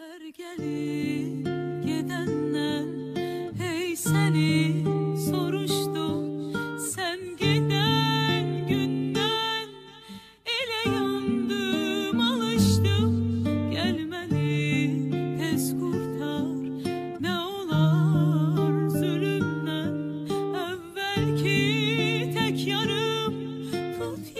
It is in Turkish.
Her gelip gidenler hey seni soruştu. Sen giden günden ele yandım alıştım gelmeni tez kurtar. Ne olar zulümden? Evvelki tek yarım tut